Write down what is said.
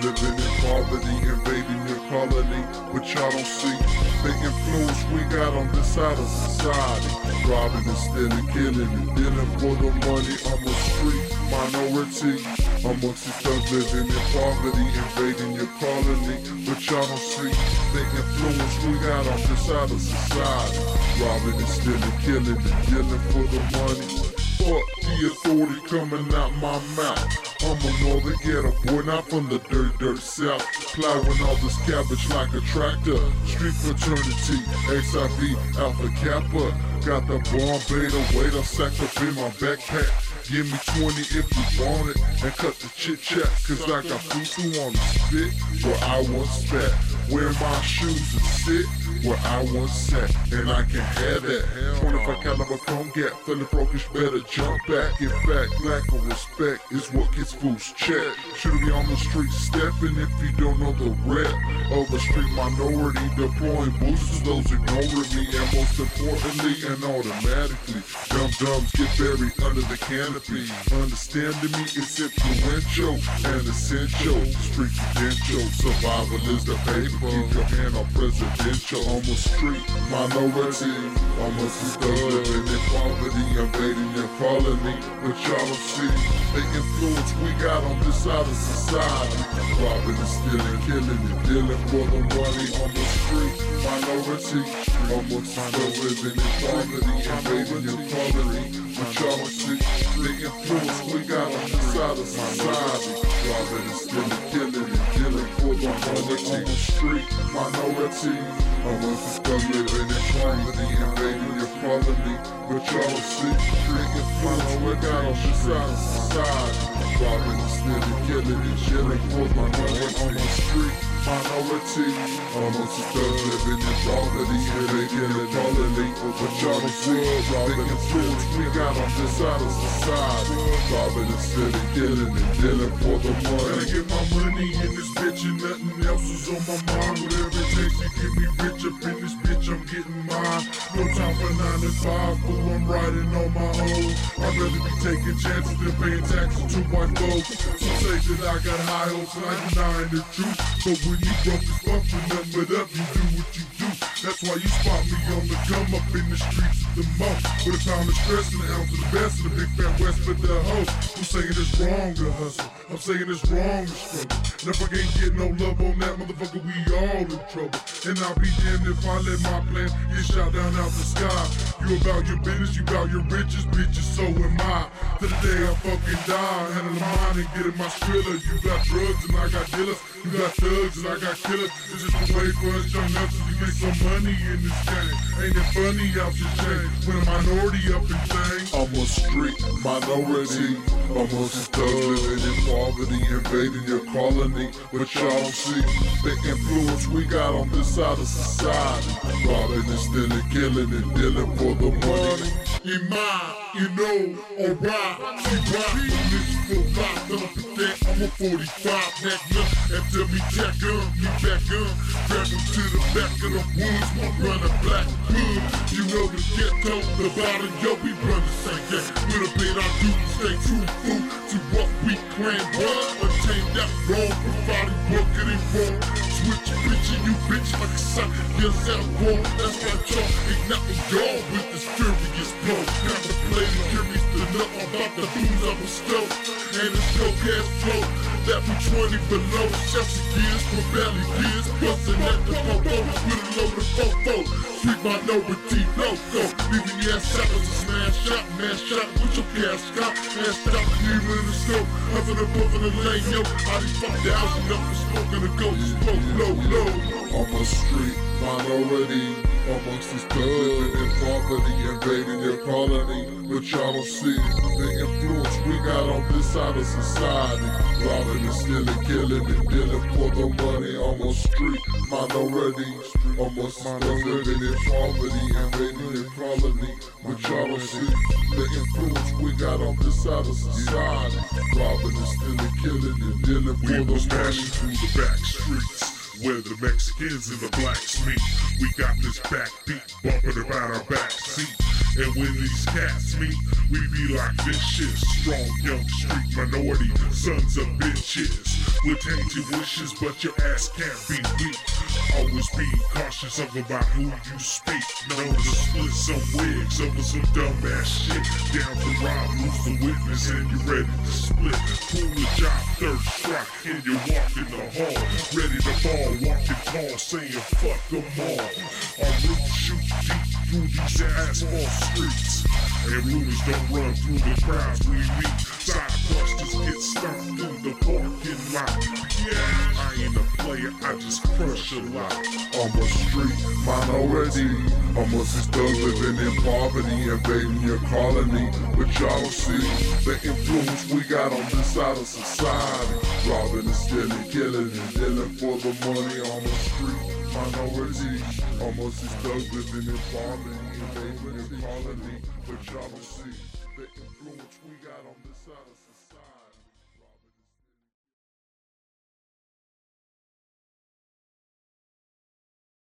living in poverty, invading your colony, but y'all don't see the influence we got on this side of society. Robbing and stealing, killing and dealing for the money. I'm a street minority. Amongst these thugs living in poverty, invading your colony, but y'all don't see the influence we got on this side of society. Robbing and stealing, killing and dealing for the money. Fuck the authority coming out my mouth. I'm a northern ghetto boy, not from the dirt, dirt south. Plowing all this cabbage like a tractor. Street fraternity, XIV, Alpha Kappa. Got the bomb beta weight, I sacked up in my backpack. Give me 20 if you want it, and cut the chit chat, cause I got foo on the spit where I once spat. Wear my shoes and sit where I once sat, and I can have that. 25 caliber gap, feeling brokish, better jump back. In fact, lack of respect is what gets fools checked. Should be on the street stepping if you don't know the rep of the street minority. Deploying boosters, those ignoring me, and most importantly and automatically, dumb dumbs get buried under the canopy. Understanding me is influential and essential. Street credential, survival is the paper. Keep your hand on presidential. On the street minority, almost a thug living in poverty, invading your colony. But y'all don't see the influence we got on this side of society. Robbing and stealing, killing and dealing for the money on the street minority. Almost a thug living in poverty, invading your colony. But y'all don't see the influence we got on this side of society. Robbing and stealing, killing the on the street minority. Almost a thug living in poverty, invading your colony. But y'all see the influence we got on this side of society. Robbing and stealing, killing and chilling for the money on the street minority. Almost a thug living in poverty, invading your colony. But y'all see the influence we got on this side of society. Robbing and stealing, killing and dealing for the money. Gotta get my money nothing else is on my mind. Whatever it takes to get me rich up in this bitch, I'm getting mine. No time for nine to five, fool, I'm riding on my own. I'd rather be taking chances than paying taxes to my folks. Some say that I got high hopes and I denying the truth. But when you broke as fuck with nothing but up, you do what you. That's why you spot me on the come up in the streets of the most. With a pound of stress and an ounce of the best and the big fat west for the hoe. I'm saying it's wrong to hustle. I'm saying it's wrong to struggle. And if I can't get no love on that motherfucker, we all in trouble. And I'll be damned if I let my plan get shot down out the sky. You about your business, you about your riches, bitches, so am I. To the day I fucking die, handling mine and getting my skrilla. You got drugs and I got dealers. You got thugs and I got killers. It's just a way for us young hustlers to make some money in this game. Ain't it funny out your chain when a minority up in things? I'm a street minority. Almost a thug living in poverty, invading your colony. But y'all don't see the influence we got on this side of society. Robbing and stealing, killing and dealing for the money. You mine, you know, alright, you rock, I'm a 45 Magnum, after me jack up, me back up, grab him to the back of the woods, my runner black hood, you know the ghetto, the bottom, yo, we run the same game, with a bit I do, stay fool to what we claim, what, attain that wrong, providing working it wrong, switch bitchin', you bitch like a son, yes, that wrong, that's why y'all 20 below. Chef's gears for belly gears. Bustin' at the popo with a load of fofo. On my street minority loco. Leaving your ass out as a smash shot. Mash shot with your got. Ass stop leaving in the scope. Huffing and puffing the lane, yo. All these fuck thousand up for smoking the ghost. Smoke low, low. I'm a street minority amongst thugs living in poverty, invading your colony. But y'all don't see the influence we got on this side of society. Robbing and stealing, killing and dealing for the money. I'm a street minority, almost living in poverty, invading your colony. Don't see the influence we got on this side of society. Robbing and stealing, killing and dealing for We money. smashing through the back streets. where the Mexicans and the blacks meet. We got this backbeat bumping about our backseat. And when these cats meet, we be like shit. Strong young street minority, sons of bitches. With tainted wishes, but your ass can't be weak. Always be cautious of about who you speak. Known to split some wigs over some dumbass shit. Down to rob, lose the witness, and you ready to split. Pull the job, third strike, and you walk in the hall. Ready to fall, walking tall, saying fuck them all. Our roots shoot deep through these asphalt streets. And rumors don't run through the crowds we meet. Side busters get stomped player, I just crush a. I'm a street minority. Almost as thugs living in poverty, invading your colony. But y'all see the influence we got on this side of society. Robbing and stealing, killing and dealing for the money. I'm a street minority. Almost as thugs living in poverty, invading your colony. But y'all see the influence we got on this side of society.